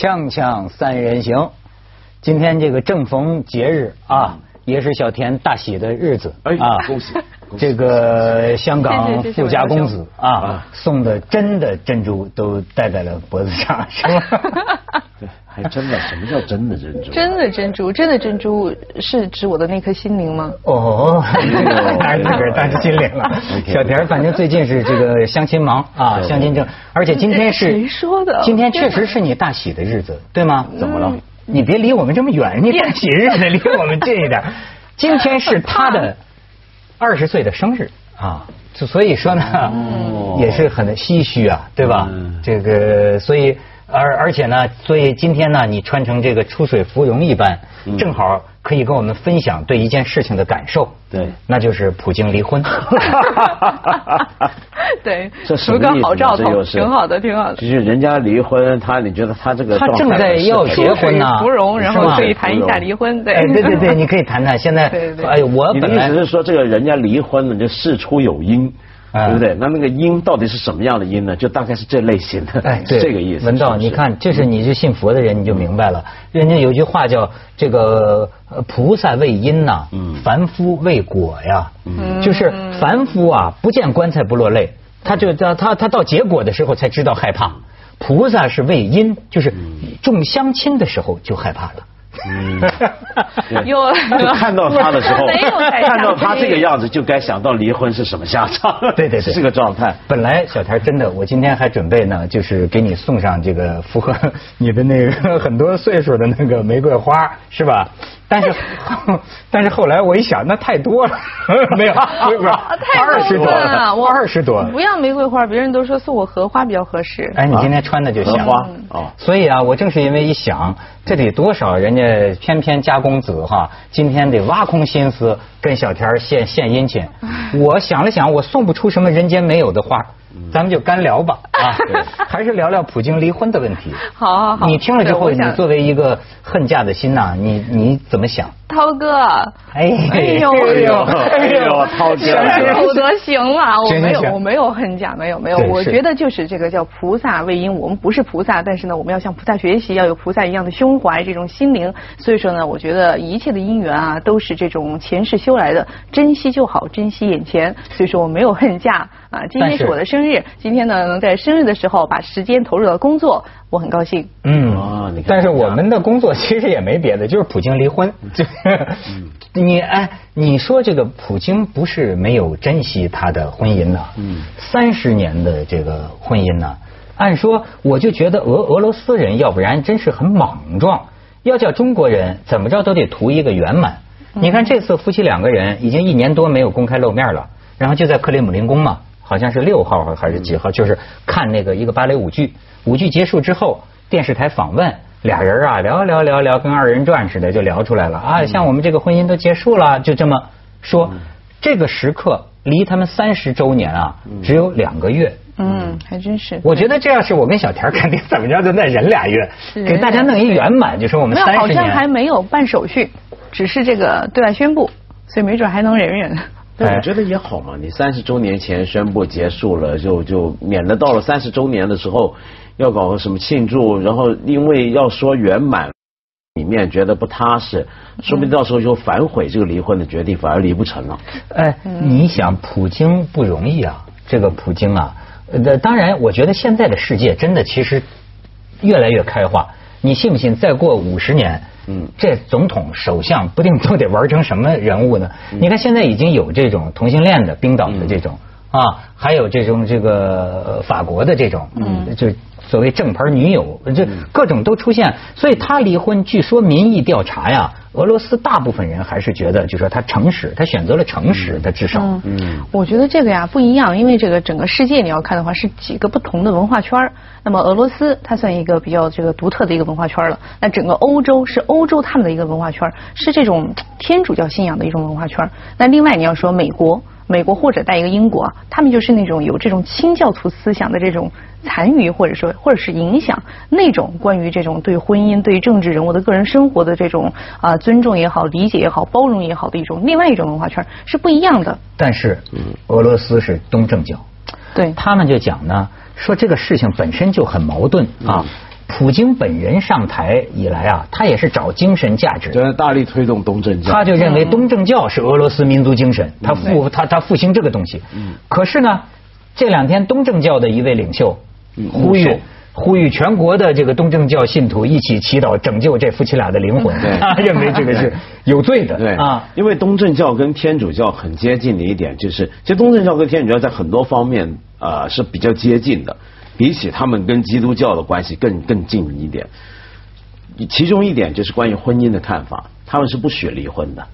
锵锵三人行，今天这个正逢节日啊，也是小田大喜的日子哎啊！恭喜这个香港富家公子啊啊，送的真的珍珠都戴在了脖子上，是吧？对，还真的，什么叫真的珍珠？真的珍珠，真的珍珠是指我的那颗心灵吗？哦，那自个儿当心灵了。小田儿反正最近是这个相亲忙啊，相亲正，而且今天是谁说的今天确实是你大喜的日子，对吗？怎么了？你别离我们这么远，你大喜日子离我们近一点。今天是他的二十岁的生日啊，就所以说呢，也是很唏嘘啊，对吧？嗯这个所以而而且呢，所以今天呢，你穿成这个出水芙蓉一般，嗯正好可以跟我们分享对一件事情的感受。对那就是普京离婚。对，这什有个？好兆头，挺好的，挺好的。就是人家离婚，他你觉得他这个他正在要结婚呢出水芙蓉，然后可以谈一下离婚，对哎，对对对，你可以谈谈现在。对对对哎，我你的本来意思是说，这个人家离婚了，就事出有因，哎对不对？那那个因到底是什么样的因呢？就大概是这类型的，哎，这个意思。文道，你看，这是你是信佛的人，你就明白了。人家有句话叫这个呃菩萨为因呐，嗯凡夫为果呀。嗯就是凡夫啊，不见棺材不落泪，他就他他他到结果的时候才知道害怕。菩萨是为因，就是众相亲的时候就害怕了。嗯 对又 就看到他的时候 看到他这个样子，就该想到离婚是什么下场。对对对，是这个状态。本来小田真的，我今天还准备呢，就是给你送上这个符合你的那个很多岁数的那个玫瑰花，是吧？但是 但是后来我一想，那太多了，没有，不是不是，太二十多了，我二十多。不要玫瑰花，别人都说送我荷花比较合适。哎，你今天穿的就行荷花哦，所以啊，我正是因为一想，这得多少人家翩翩家公子哈，今天得挖空心思跟小田献献殷勤。我想了想，我送不出什么人间没有的花，咱们就干聊吧啊，还是聊聊普京离婚的问题。好好好，你听了之后，你作为一个恨嫁的心呐，你你怎么想？涛哥，哎哎呦哎呦哎呦涛哥不得行了，我没有我没有恨嫁，没有没有我觉得就是这个叫菩萨为因，我们不是菩萨，但是呢，我们要向菩萨学习，要有菩萨一样的胸怀，这种心灵。所以说呢，我觉得一切的因缘啊，都是这种前世修来的，珍惜就好，珍惜眼前。所以说我没有恨嫁啊，今天是我的生日，今天呢能在生日的时候把时间投入到工作，我很高兴。嗯但是我们的工作其实也没别的，就是普京离婚。就 是你哎，你说这个普京不是没有珍惜他的婚姻呢？嗯三十年的这个婚姻呢，按说我就觉得俄俄罗斯人要不然真是很莽撞，要叫中国人怎么着都得图一个圆满。你看这次夫妻两个人已经一年多没有公开露面了，然后就在克里姆林宫嘛，好像是六号还是几号，就是看那个一个芭蕾舞剧，舞剧结束之后，电视台访问。俩人啊聊聊聊聊，跟二人转似的就聊出来了啊，像我们这个婚姻都结束了，就这么说。这个时刻离他们三十周年啊，只有两个月。嗯，还真是。我觉得这要是我跟小田，肯定怎么着都再忍俩月，给大家弄一圆满，就说我们没有，三十好像还。没有办手续，只是这个对外宣布，所以没准还能忍忍。我觉得也好嘛，你三十周年前宣布结束了，就就免得到了三十周年的时候要搞个什么庆祝，然后因为要说圆满，里面觉得不踏实，说不定到时候就反悔这个离婚的决定，反而离不成了。哎，你想普京不容易啊，这个普京啊，呃，当然，我觉得现在的世界真的其实越来越开化。你信不信？再过五十年，嗯这总统、首相不定都得玩成什么人物呢？嗯你看现在已经有这种同性恋的冰岛的这种、啊，还有这种这个呃法国的这种，嗯，就所谓正牌女友，这各种都出现。所以他离婚，据说民意调查呀，俄罗斯大部分人还是觉得，就说他诚实，他选择了诚实，他至少。嗯。我觉得这个呀不一样，因为这个整个世界你要看的话是几个不同的文化圈儿。那么俄罗斯它算一个比较这个独特的一个文化圈了。那整个欧洲是欧洲他们的一个文化圈是这种天主教信仰的一种文化圈那另外你要说美国，美国或者带一个英国啊，他们就是那种有这种清教徒思想的这种残余或者说或者是影响那种关于这种对婚姻、对政治人物的个人生活的这种啊、尊重也好、理解也好、包容也好的一种另外一种文化圈是不一样的。但是，俄罗斯是东正教，对，他们就讲呢，说这个事情本身就很矛盾啊。普京本人上台以来啊，他也是找精神价值，就是大力推动东正教。他就认为东正教是俄罗斯民族精神，他复他他复兴这个东西。嗯可是呢，这两天东正教的一位领袖呼吁。呼吁全国的这个东正教信徒一起祈祷拯救这夫妻俩的灵魂。他认为这个是有罪的。对啊，因为东正教跟天主教很接近的一点就是，其实东正教跟天主教在很多方面啊是比较接近的，比起他们跟基督教的关系更更近一点。其中一点就是关于婚姻的看法，他们是不许离婚的，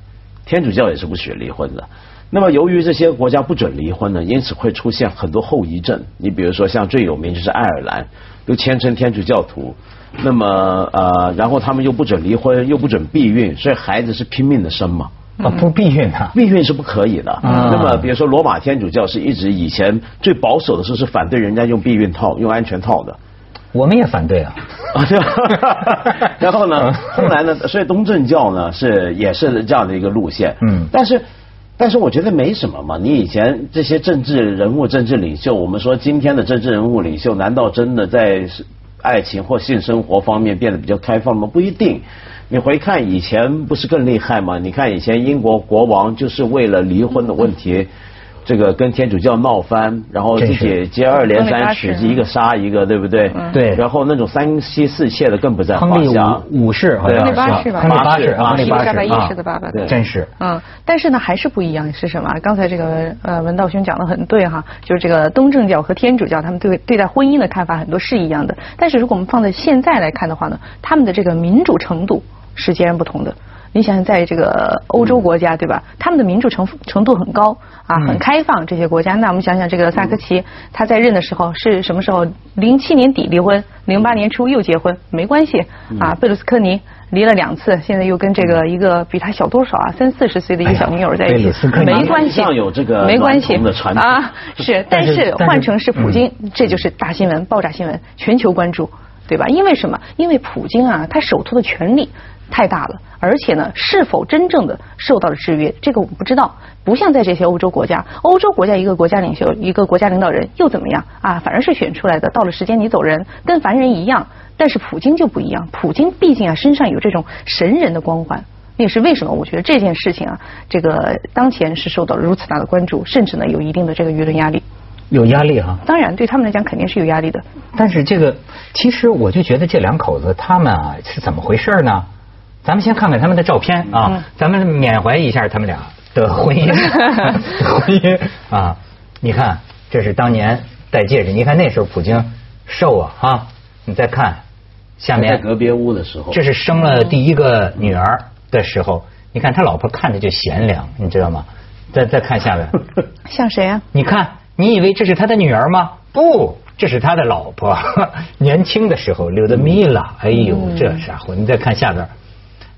天主教也是不许离婚的。那么由于这些国家不准离婚呢，因此会出现很多后遗症。你比如说像最有名就是爱尔兰。又虔诚天主教徒，那么呃，然后他们又不准离婚，又不准避孕，所以孩子是拼命的生嘛。啊，不避孕啊？避孕是不可以的。那么比如说罗马天主教是一直以前最保守的时候是反对人家用避孕套、用安全套的。我们也反对啊。然后呢，后来呢，所以东正教呢是也是这样的一个路线。嗯。但是。但是我觉得没什么嘛，你以前这些政治人物、政治领袖，我们说今天的政治人物领袖，难道真的在爱情或性生活方面变得比较开放吗？不一定。你回看以前不是更厉害吗？你看以前英国国王就是为了离婚的问题。这个跟天主教闹翻，然后自己接二连三娶一个杀一个，对不对？对。然后那种三妻四妾的更不在话下。五世好像是八世吧？八世啊，八世啊，的爸爸。真是。嗯，但是呢，还是不一样，是什么？刚才这个呃文道兄讲的很对哈，就是这个东正教和天主教他们对对待婚姻的看法很多是一样的，但是如果我们放在现在来看的话呢，他们的这个民主程度是截然不同的。你想想，在这个欧洲国家，对吧？他们的民主程程度很高啊，很开放。这些国家，那我们想想，这个萨科齐他在任的时候是什么时候？零七年底离婚，零八年初又结婚，没关系啊。贝鲁斯科尼离了两次，现在又跟这个一个比他小多少啊，三四十岁的一个小女友在一起，没关系，没关系啊。是，但是换成是普京，这就是大新闻、爆炸新闻，全球关注，对吧？因为什么？因为普京啊，他手头的权力。太大了，而且呢，是否真正的受到了制约，这个我们不知道。不像在这些欧洲国家，欧洲国家一个国家领袖，一个国家领导人又怎么样啊？反而是选出来的，到了时间你走人，跟凡人一样。但是普京就不一样，普京毕竟啊身上有这种神人的光环，也是为什么？我觉得这件事情啊，这个当前是受到了如此大的关注，甚至呢有一定的这个舆论压力。有压力哈？当然，对他们来讲肯定是有压力的。但是这个，其实我就觉得这两口子他们啊是怎么回事呢？咱们先看看他们的照片啊，咱们缅怀一下他们俩的婚姻，婚姻啊，你看这是当年戴戒指，你看那时候普京瘦啊啊，你再看下面在隔别屋的时候，这是生了第一个女儿的时候，你看他老婆看着就贤良，你知道吗？再再看下面，像谁啊？你看，你以为这是他的女儿吗？不，这是他的老婆，年轻的时候留的蜜了，哎呦，这家伙，你再看下边。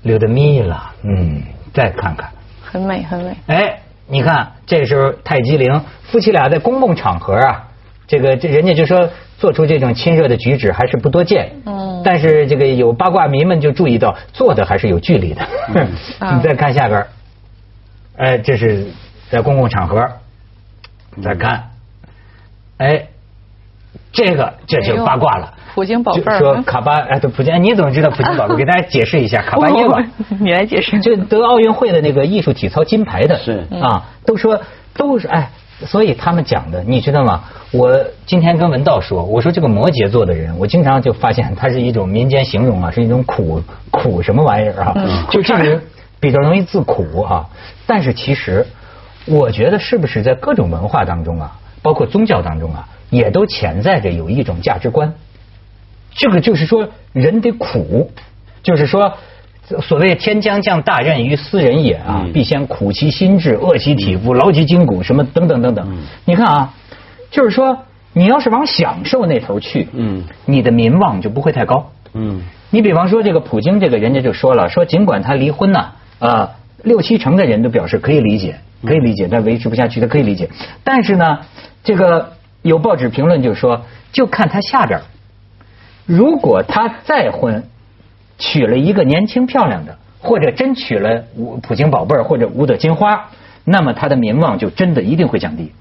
留的蜜了，嗯，再看看，很美很美。哎，你看，这时候泰姬陵夫妻俩在公共场合啊，这个这人家就说做出这种亲热的举止还是不多见。嗯。但是这个有八卦迷们就注意到，做的还是有距离的。你再看下边，哎，这是在公共场合，再看，哎，这个这就八卦了。普京宝贝儿，说卡巴哎，对普京，你怎么知道普京宝贝？给大家解释一下，卡巴耶娃，你来解释。就得奥运会的那个艺术体操金牌的，是啊，都说都是哎，所以他们讲的，你知道吗？我今天跟文道说，我说这个摩羯座的人，我经常就发现他是一种民间形容啊，是一种苦苦什么玩意儿啊，就这个人比较容易自苦啊。但是其实，我觉得是不是在各种文化当中啊，包括宗教当中啊，也都潜在着有一种价值观。这个就是说，人得苦，就是说，所谓“天将降大任于斯人也”啊，必先苦其心志，饿其体肤，劳其筋骨，什么等等等等。你看啊，就是说，你要是往享受那头去，嗯，你的民望就不会太高。嗯，你比方说这个普京，这个人家就说了，说尽管他离婚呢，啊，六七成的人都表示可以理解，可以理解，他维持不下去，他可以理解。但是呢，这个有报纸评论就说，就看他下边。如果他再婚，娶了一个年轻漂亮的，或者真娶了五普京宝贝儿或者五朵金花，那么他的名望就真的一定会降低。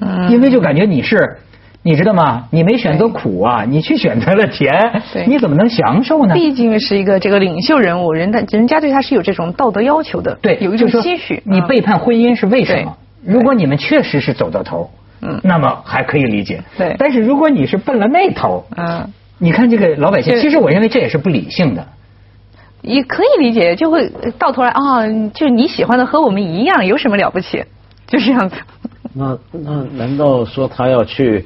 嗯，因为就感觉你是你知道吗？你没选择苦啊，你去选择了甜，你怎么能享受呢？毕竟是一个这个领袖人物，人的人家对他是有这种道德要求的，对，有一种期许。你背叛婚姻是为什么？如果你们确实是走到头，嗯，那么还可以理解。对，但是如果你是奔了那头，嗯，你看这个老百姓，其实我认为这也是不理性的。也可以理解，就会到头来啊，就你喜欢的和我们一样，有什么了不起？就这样子。那那难道说他要去，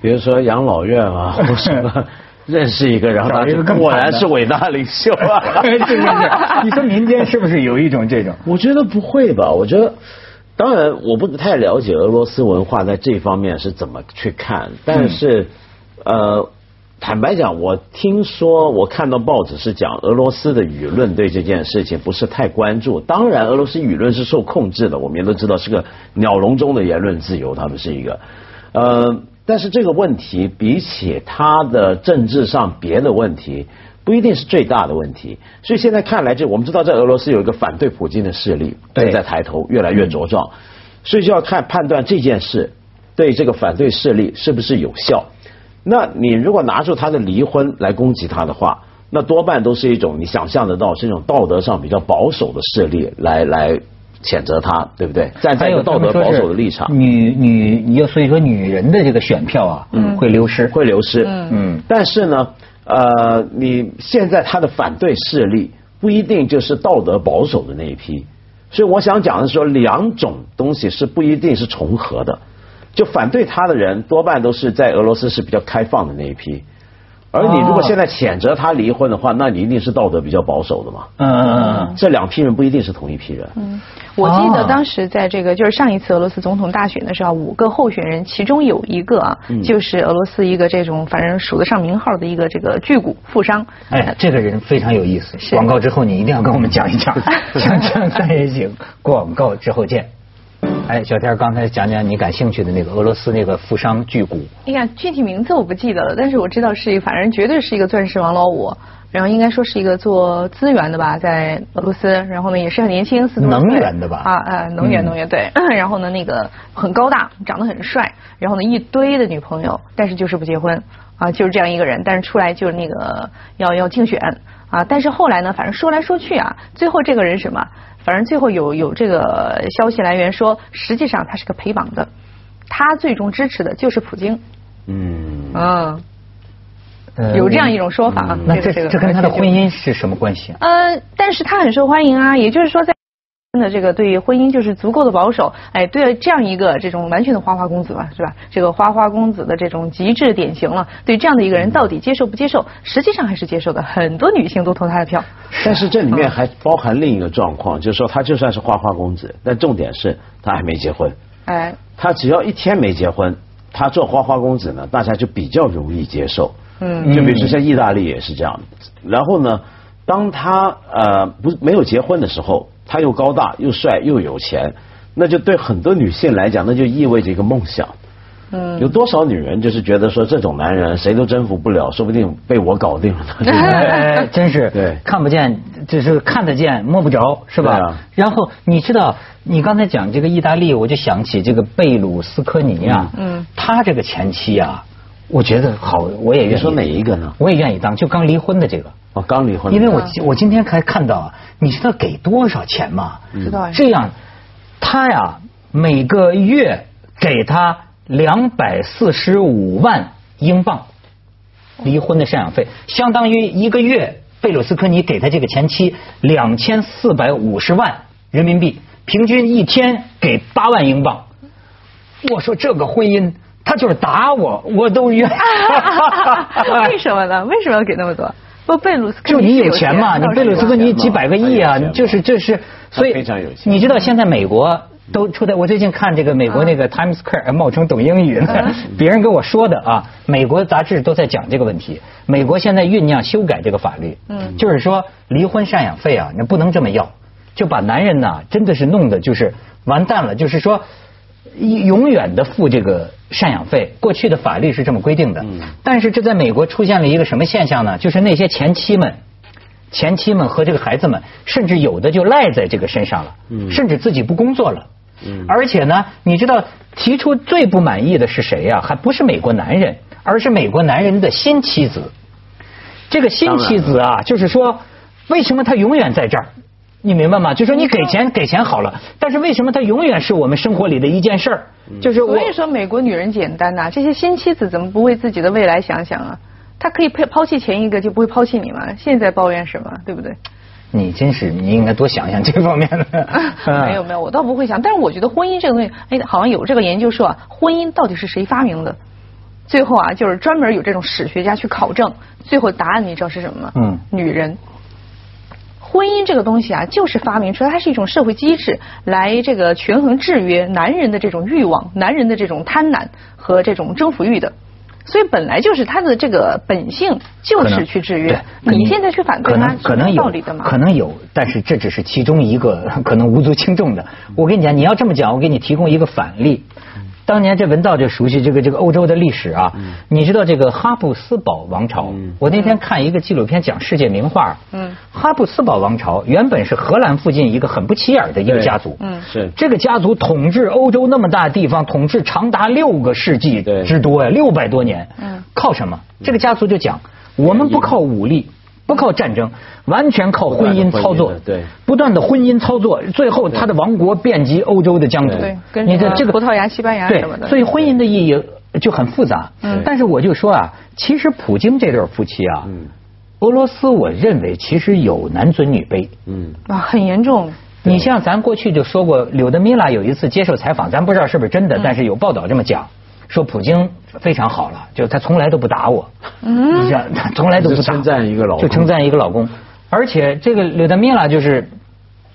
比如说养老院啊，或什么，认识一个，然后他就果然是伟大领袖啊？是是是，你说民间是不是有一种这种？我觉得不会吧？我觉得，当然我不太了解俄罗斯文化在这方面是怎么去看，但是呃。坦白讲，我听说我看到报纸是讲俄罗斯的舆论对这件事情不是太关注。当然，俄罗斯舆论是受控制的，我们也都知道是个鸟笼中的言论自由，他们是一个。呃，但是这个问题比起他的政治上别的问题，不一定是最大的问题。所以现在看来，就我们知道在俄罗斯有一个反对普京的势力正在抬头，越来越茁壮。所以就要看判断这件事对这个反对势力是不是有效。那你如果拿出他的离婚来攻击他的话，那多半都是一种你想象得到是一种道德上比较保守的势力来来谴责他，对不对？站在一个道德保守的立场，女女你要所以说女人的这个选票啊，嗯，会流失，会流失，嗯，但是呢，呃，你现在他的反对势力不一定就是道德保守的那一批，所以我想讲的是说，两种东西是不一定是重合的。就反对他的人多半都是在俄罗斯是比较开放的那一批，而你如果现在谴责他离婚的话，那你一定是道德比较保守的嘛。嗯嗯嗯，这两批人不一定是同一批人。嗯，我记得当时在这个就是上一次俄罗斯总统大选的时候，五个候选人其中有一个啊，就是俄罗斯一个这种反正数得上名号的一个这个巨股富商。哎，这个人非常有意思。广告之后你一定要跟我们讲一讲。锵锵三人行，广告之后见。哎，小天，刚才讲讲你感兴趣的那个俄罗斯那个富商巨贾。哎呀，具体名字我不记得了，但是我知道是一，反正绝对是一个钻石王老五。然后应该说是一个做资源的吧，在俄罗斯。然后呢，也是很年轻，四能源的吧？啊啊，能源能源对。然后呢，那个很高大，长得很帅。然后呢，一堆的女朋友，但是就是不结婚啊，就是这样一个人。但是出来就是那个要要竞选啊，但是后来呢，反正说来说去啊，最后这个人什么？反正最后有有这个消息来源说，实际上他是个陪绑的，他最终支持的就是普京。嗯。嗯。有这样一种说法。那这这跟他的婚姻是什么关系？呃，但是他很受欢迎啊，也就是说在。的这个对于婚姻就是足够的保守，哎，对这样一个这种完全的花花公子吧，是吧？这个花花公子的这种极致典型了。对这样的一个人，到底接受不接受？实际上还是接受的，很多女性都投他的票。但是这里面还包含另一个状况，就是说他就算是花花公子，但重点是他还没结婚。哎，他只要一天没结婚，他做花花公子呢，大家就比较容易接受。嗯，就比如说像意大利也是这样。然后呢，当他呃不没有结婚的时候。他又高大又帅又有钱，那就对很多女性来讲，那就意味着一个梦想。嗯，有多少女人就是觉得说这种男人谁都征服不了，说不定被我搞定了。哎，真是对，看不见就是看得见摸不着，是吧？然后你知道，你刚才讲这个意大利，我就想起这个贝鲁斯科尼啊，嗯，他这个前妻啊，我觉得好，我也愿意。说哪一个呢？我也愿意当，就刚离婚的这个。哦，刚离婚。因为我我今天还看到。你知道给多少钱吗？知道。这样，他呀每个月给他两百四十五万英镑离婚的赡养费，相当于一个月贝鲁斯科尼给他这个前妻两千四百五十万人民币，平均一天给八万英镑。我说这个婚姻，他就是打我，我都愿。为什么呢？为什么要给那么多？不，贝鲁斯就你有钱嘛？你贝鲁斯科尼几百个亿啊，就是这是，所以非常有钱。你知道现在美国都出在我最近看这个美国那个 Times Square 冒充懂英语呢，别人跟我说的啊，美国杂志都在讲这个问题。美国现在酝酿修改这个法律，嗯，就是说离婚赡养费啊，你不能这么要，就把男人呢真的是弄的就是完蛋了，就是说。永远的付这个赡养费，过去的法律是这么规定的。但是这在美国出现了一个什么现象呢？就是那些前妻们、前妻们和这个孩子们，甚至有的就赖在这个身上了，甚至自己不工作了，嗯，而且呢，你知道提出最不满意的是谁呀？还不是美国男人，而是美国男人的新妻子。这个新妻子啊，就是说，为什么他永远在这儿？你明白吗？就说你给钱给钱好了，但是为什么它永远是我们生活里的一件事儿？就是所以说美国女人简单呐，这些新妻子怎么不为自己的未来想想啊？她可以抛抛弃前一个，就不会抛弃你吗？现在抱怨什么？对不对？你真是，你应该多想想这方面的。没有没有，我倒不会想。但是我觉得婚姻这个东西，哎，好像有这个研究说啊，婚姻到底是谁发明的？最后啊，就是专门有这种史学家去考证，最后答案你知道是什么吗？嗯，女人。婚姻这个东西啊，就是发明出来，它是一种社会机制，来这个权衡制约男人的这种欲望、男人的这种贪婪和这种征服欲的。所以本来就是他的这个本性，就是去制约。你现在去反对他，可能有道理的嘛？可能有，但是这只是其中一个，可能无足轻重的。我跟你讲，你要这么讲，我给你提供一个反例。当年这文道就熟悉这个这个欧洲的历史啊，你知道这个哈布斯堡王朝？我那天看一个纪录片讲世界名画，哈布斯堡王朝原本是荷兰附近一个很不起眼的一个家族，是。这个家族统治欧洲那么大地方，统治长达六个世纪之多呀，六百多年，靠什么？这个家族就讲，我们不靠武力。不靠战争，完全靠婚姻操作，对，不断的婚姻操作，最后他的王国遍及欧洲的疆土。对，你的这个葡萄牙、西班牙什么的。所以婚姻的意义就很复杂。嗯。但是我就说啊，其实普京这对夫妻啊，嗯俄罗斯我认为其实有男尊女卑。嗯。啊，很严重。你像咱过去就说过，柳德米拉有一次接受采访，咱不知道是不是真的，但是有报道这么讲。说普京非常好了，就他从来都不打我，你想他从来都不打，称赞一个老公，就称赞一个老公，而且这个柳德米拉就是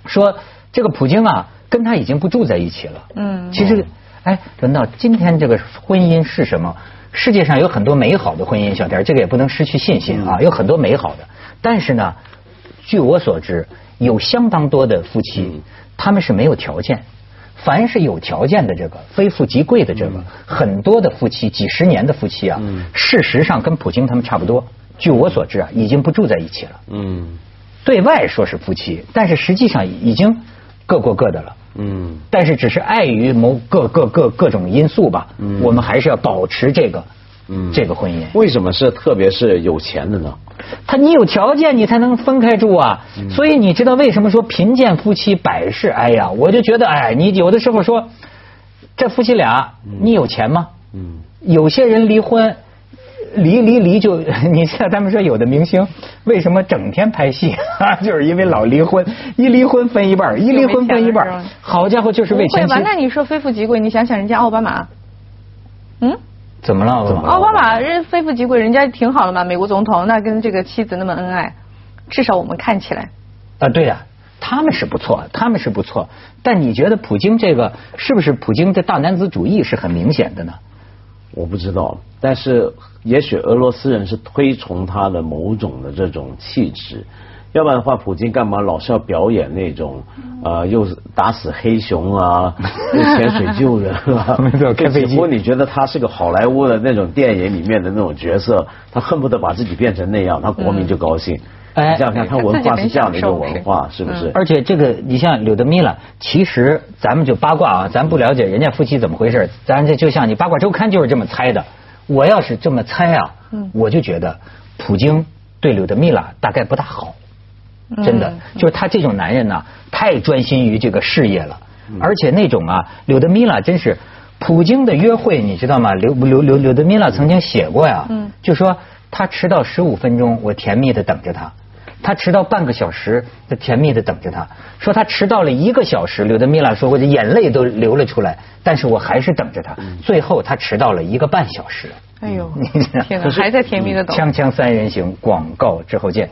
说这个普京啊跟他已经不住在一起了。嗯，其实哎，轮到今天这个婚姻是什么？世界上有很多美好的婚姻，小田这个也不能失去信心啊，有很多美好的，但是呢，据我所知，有相当多的夫妻他们是没有条件。凡是有条件的这个非富即贵的这个，很多的夫妻几十年的夫妻啊，事实上跟普京他们差不多。据我所知啊，已经不住在一起了。嗯，对外说是夫妻，但是实际上已经各过各的了。嗯，但是只是碍于某各各各各种因素吧，嗯我们还是要保持这个。嗯，这个婚姻为什么是特别是有钱的呢？他你有条件，你才能分开住啊。所以你知道为什么说贫贱夫妻百事哀呀？我就觉得，哎，你有的时候说这夫妻俩，你有钱吗？嗯，有些人离婚，离离离就，你像他们说有的明星为什么整天拍戏啊？就是因为老离婚，一离婚分一半，一离婚分一半。好家伙，就是为钱吧。那你说非富即贵，你想想人家奥巴马，嗯。怎么了？奥巴马人非富即贵，人家挺好的嘛，美国总统那跟这个妻子那么恩爱，至少我们看起来。啊，对呀，他们是不错，他们是不错。但你觉得普京这个是不是普京的大男子主义是很明显的呢？我不知道，但是也许俄罗斯人是推崇他的某种的这种气质。要不然的话，普京干嘛老是要表演那种呃，又打死黑熊啊，又潜水救人啊？没错开飞机。如果你觉得他是个好莱坞的那种电影里面的那种角色，他恨不得把自己变成那样，他国民就高兴。哎，你想想看，他文化是这样的一个文化，是不是？而且这个，你像柳德米拉，其实咱们就八卦啊，咱不了解人家夫妻怎么回事，咱这就像你八卦周刊就是这么猜的。我要是这么猜啊，我就觉得普京对柳德米拉大概不大好。真的，就是他这种男人呢，太专心于这个事业了，而且那种啊，柳德米拉真是普京的约会，你知道吗？柳柳柳柳德米拉曾经写过呀，就说他迟到十五分钟，我甜蜜的等着他；他迟到半个小时，他甜蜜的等着他。说他迟到了一个小时，柳德米拉说过，眼泪都流了出来，但是我还是等着他。最后他迟到了一个半小时。哎呦，天哪，还在甜蜜的等。锵锵三人行，广告之后见。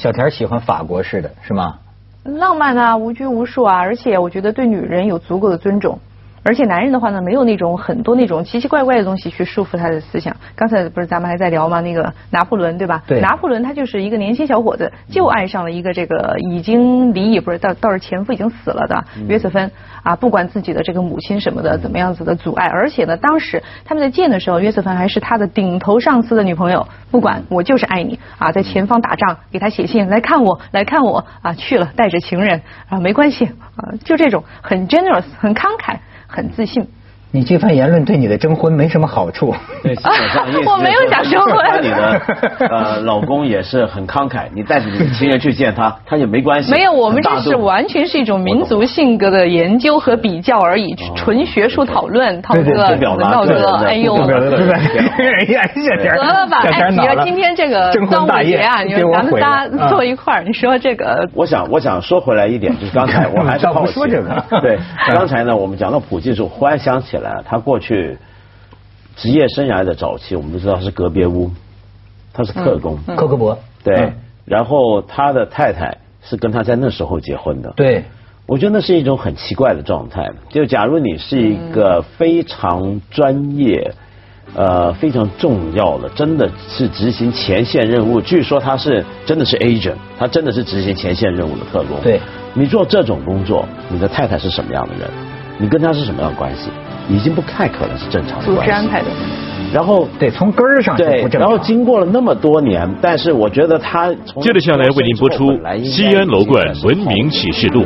小田喜欢法国式的是吗？浪漫啊，无拘无束啊，而且我觉得对女人有足够的尊重。而且男人的话呢，没有那种很多那种奇奇怪怪的东西去束缚他的思想。刚才不是咱们还在聊吗？那个拿破仑对吧？对拿破仑他就是一个年轻小伙子，就爱上了一个这个已经离异不是到到是前夫已经死了的约瑟芬啊，不管自己的这个母亲什么的怎么样子的阻碍，而且呢，当时他们在见的时候，约瑟芬还是他的顶头上司的女朋友，不管我就是爱你啊，在前方打仗，给他写信来看我，来看我啊，去了带着情人啊，没关系啊，就这种很 generous，很慷慨。很自信。你这番言论对你的征婚没什么好处。对，基本上意思我没有想征婚你的呃老公也是很慷慨，你带着你的情人去见他，他也没关系。没有，我们这是完全是一种民族性格的研究和比较而已，纯学术讨论。涛哥、哎呦，得了吧，哎，你说今天这个端午婚大业节啊，你说咱们仨。坐一块儿，你说这个我想，我想说回来一点，就是刚才我还是 好奇说这个对，刚才呢，我们讲到普京的时候，忽然想起来，他过去职业生涯的早期，我们都知道他是隔别屋，他是特工，柯克伯。对嗯，然后他的太太是跟他在那时候结婚的，对，我觉得那是一种很奇怪的状态。就假如你是一个非常专业、呃非常重要的，真的是执行前线任务，据说他是真的是 agent，他真的是执行前线任务的特工。对，你做这种工作，你的太太是什么样的人？你跟他是什么样的关系？已经不太可能是正常的组关系。织安排的。然后得，从根儿上对。然后经过了那么多年，但是我觉得他接着下来为您播出西安楼冠文明启示录。